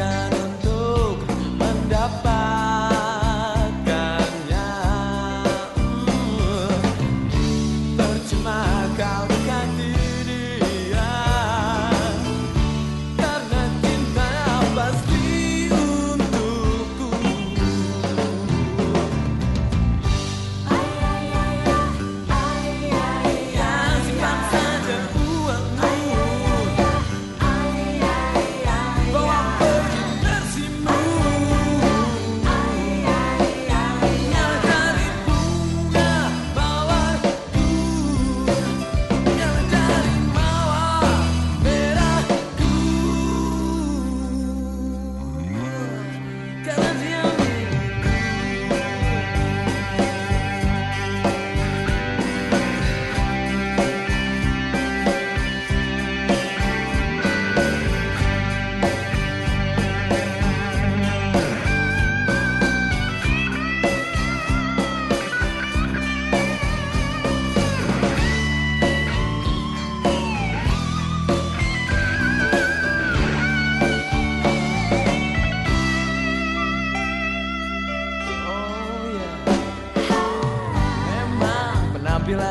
i don't cara.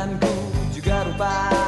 and gold, you gotta buy.